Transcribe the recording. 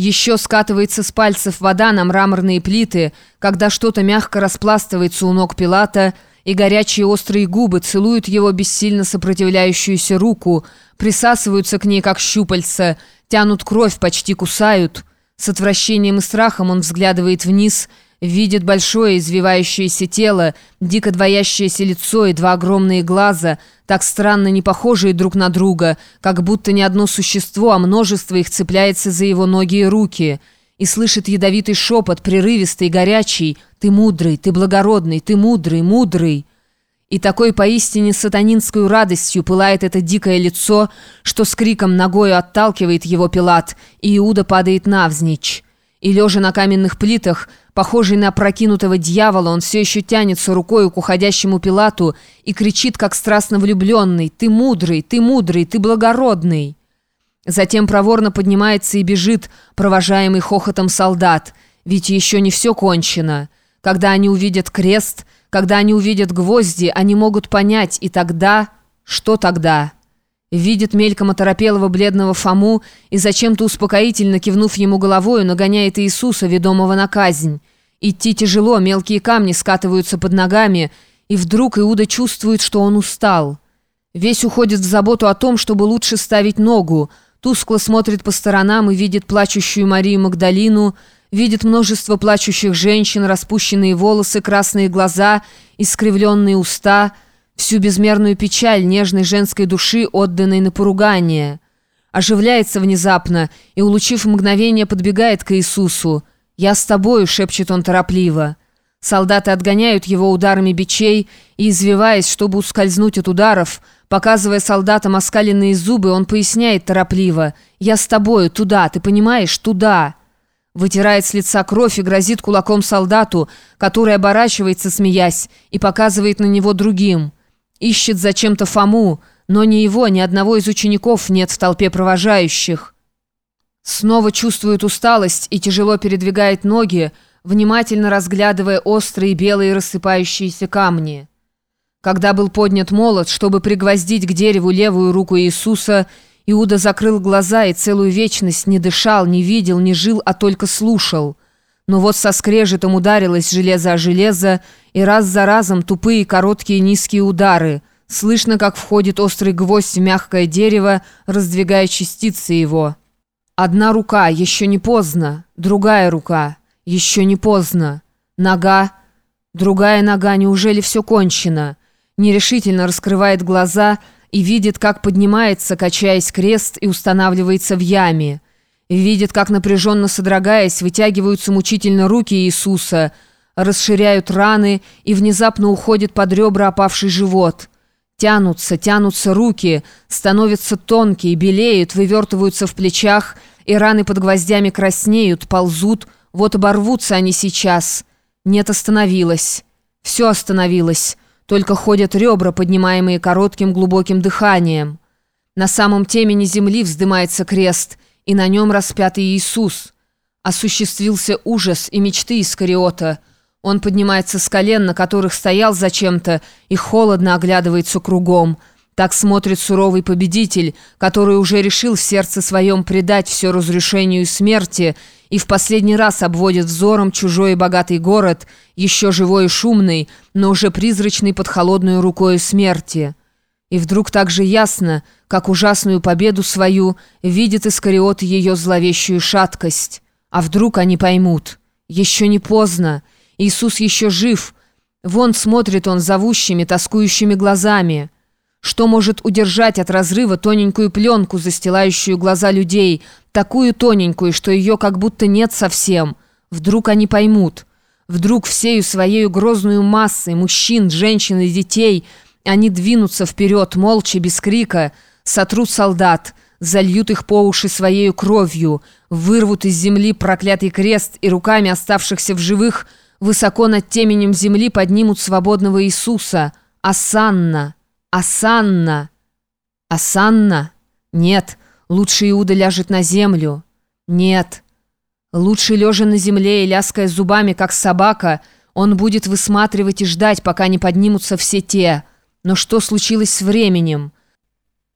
Еще скатывается с пальцев вода на мраморные плиты, когда что-то мягко распластывается у ног Пилата, и горячие острые губы целуют его бессильно сопротивляющуюся руку, присасываются к ней, как щупальца, тянут кровь, почти кусают. С отвращением и страхом он взглядывает вниз — видит большое извивающееся тело, дико двоящееся лицо и два огромные глаза, так странно не похожие друг на друга, как будто не одно существо, а множество их цепляется за его ноги и руки, и слышит ядовитый шепот, прерывистый, горячий «Ты мудрый, ты благородный, ты мудрый, мудрый». И такой поистине сатанинскую радостью пылает это дикое лицо, что с криком ногою отталкивает его Пилат, и Иуда падает навзничь. И, лежа на каменных плитах, Похожий на прокинутого дьявола, он все еще тянется рукой к уходящему Пилату и кричит, как страстно влюбленный, «Ты мудрый, ты мудрый, ты благородный!» Затем проворно поднимается и бежит, провожаемый хохотом солдат, ведь еще не все кончено. Когда они увидят крест, когда они увидят гвозди, они могут понять, и тогда... Что тогда?» Видит мельком оторопелого бледного Фому и зачем-то успокоительно кивнув ему головою, нагоняет Иисуса, ведомого на казнь. Идти тяжело, мелкие камни скатываются под ногами, и вдруг Иуда чувствует, что он устал. Весь уходит в заботу о том, чтобы лучше ставить ногу, тускло смотрит по сторонам и видит плачущую Марию Магдалину, видит множество плачущих женщин, распущенные волосы, красные глаза, искривленные уста — всю безмерную печаль нежной женской души, отданной на поругание. Оживляется внезапно и, улучив мгновение, подбегает к Иисусу. «Я с тобою», — шепчет он торопливо. Солдаты отгоняют его ударами бичей, и, извиваясь, чтобы ускользнуть от ударов, показывая солдатам оскаленные зубы, он поясняет торопливо. «Я с тобою, туда, ты понимаешь, туда». Вытирает с лица кровь и грозит кулаком солдату, который оборачивается, смеясь, и показывает на него другим. Ищет зачем-то Фому, но ни его, ни одного из учеников нет в толпе провожающих. Снова чувствует усталость и тяжело передвигает ноги, внимательно разглядывая острые белые рассыпающиеся камни. Когда был поднят молот, чтобы пригвоздить к дереву левую руку Иисуса, Иуда закрыл глаза и целую вечность не дышал, не видел, не жил, а только слушал – но вот со скрежетом ударилось железо о железо, и раз за разом тупые короткие низкие удары. Слышно, как входит острый гвоздь в мягкое дерево, раздвигая частицы его. Одна рука, еще не поздно. Другая рука, еще не поздно. Нога, другая нога, неужели все кончено? Нерешительно раскрывает глаза и видит, как поднимается, качаясь крест, и устанавливается в яме. Видит, как напряженно содрогаясь, вытягиваются мучительно руки Иисуса, расширяют раны и внезапно уходит под ребра опавший живот. Тянутся, тянутся руки, становятся тонкие, белеют, вывертываются в плечах, и раны под гвоздями краснеют, ползут, вот оборвутся они сейчас. Нет, остановилось. Все остановилось, только ходят ребра, поднимаемые коротким глубоким дыханием. На самом темени земли вздымается крест — и на нем распятый Иисус. Осуществился ужас и мечты Искариота. Он поднимается с колен, на которых стоял зачем-то, и холодно оглядывается кругом. Так смотрит суровый победитель, который уже решил в сердце своем предать все разрушению и смерти, и в последний раз обводит взором чужой и богатый город, еще живой и шумный, но уже призрачный под холодную рукою смерти». И вдруг так же ясно, как ужасную победу свою, видит Искариот ее зловещую шаткость. А вдруг они поймут? Еще не поздно. Иисус еще жив. Вон смотрит он зовущими, тоскующими глазами. Что может удержать от разрыва тоненькую пленку, застилающую глаза людей, такую тоненькую, что ее как будто нет совсем? Вдруг они поймут. Вдруг всею своей грозную массой мужчин, женщин и детей – они двинутся вперед, молча, без крика, сотрут солдат, зальют их по уши своей кровью, вырвут из земли проклятый крест и руками оставшихся в живых высоко над теменем земли поднимут свободного Иисуса. Асанна! Асанна! Асанна? Нет, лучше Иуда ляжет на землю. Нет. Лучше лежа на земле и ляская зубами, как собака, он будет высматривать и ждать, пока не поднимутся все те – но что случилось с временем?